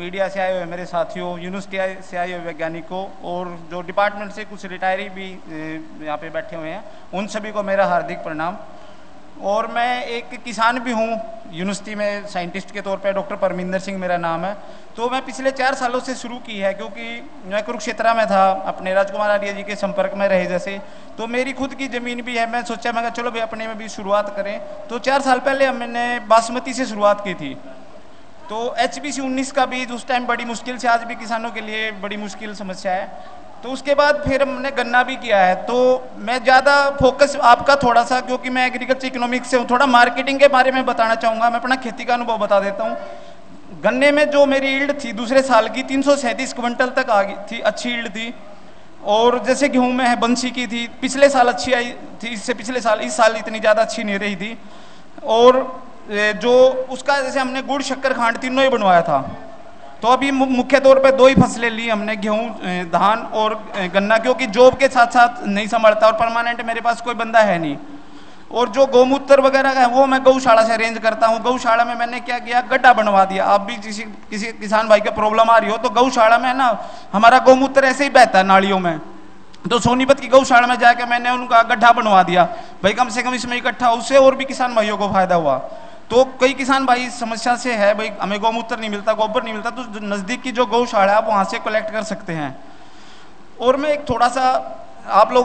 Media से आए हुए मेरे साथियों यूनिवर्सिटी से आए हुए वैज्ञानिकों और जो डिपार्टमेंट से कुछ रिटायरी भी यहाँ पे बैठे हुए हैं, उन सभी को मेरा हार्दिक प्रणाम। और मैं एक किसान भी हूँ, यूनिवर्सिटी में साइंटिस्ट के तौर पे, डॉक्टर परमिंदर सिंह मेरा नाम है। तो मैं पिछले चार सालों से शुरू की है, क्योंकि मैं कुरुक्षेत्रा में था, अपने राजकुमार आर्य जी के संपर्क में रहे जैसे। तो मेरी खुद की ज़मीन भी है, मैं सोचा, मैं चलो भाई, अपने में भी शुरुआत करें। तो चार साल पहले हमने बासमती से शुरुआत की थी। तो एच बी सी उन्नीस का बीज उस टाइम बड़ी मुश्किल से आज भी किसानों के लिए बड़ी मुश्किल समस्या है। तो उसके बाद फिर हमने गन्ना भी किया है। तो मैं ज़्यादा फोकस आपका थोड़ा सा क्योंकि मैं एग्रीकल्चर इकोनॉमिक्स से हूँ, थोड़ा मार्केटिंग के बारे में बताना चाहूँगा। मैं अपना खेती का अनुभव बता देता हूँ। गन्ने में जो मेरी ईल्ड थी दूसरे साल की, तीन सौ सैंतीस क्विंटल तक आ गई थी, अच्छी ईल्ड थी। और जैसे गेहूँ में है बंसी की थी, पिछले साल अच्छी आई थी, इससे पिछले साल, इस साल इतनी ज़्यादा अच्छी नहीं रही थी। और जो उसका जैसे हमने गुड़, शक्कर, खांड तीनों ही बनवाया था। तो अभी मुख्य तौर पे दो ही फ़सलें ली हमने, गेहूँ धान और गन्ना, क्योंकि जॉब के साथ साथ नहीं संभालता और परमानेंट मेरे पास कोई बंदा है नहीं। और जो गौमूत्र वगैरह का है, वो मैं गौशाला से अरेंज करता हूँ। गौशाला में मैंने क्या किया, गड्ढा बनवा दिया। आप भी किसी किसी किसान भाई का प्रॉब्लम आ रही हो तो गौशाला में ना, हमारा गौमूत्र ऐसे ही बहता है नालियों में। तो सोनीपत की गौशाला में जाकर मैंने उनका गड्ढा बनवा दिया। भाई कम से कम इसमें इकट्ठा उससे और भी किसान भाइयों को फ़ायदा हुआ। तो कई किसान भाई समस्या से है, भाई, हमें गौमूत्र नहीं मिलता गोबर नहीं मिलता तो नज़दीक की जो गौशाला है, आप वहाँ से कलेक्ट कर सकते हैं। और मैं एक थोड़ा सा आप लोग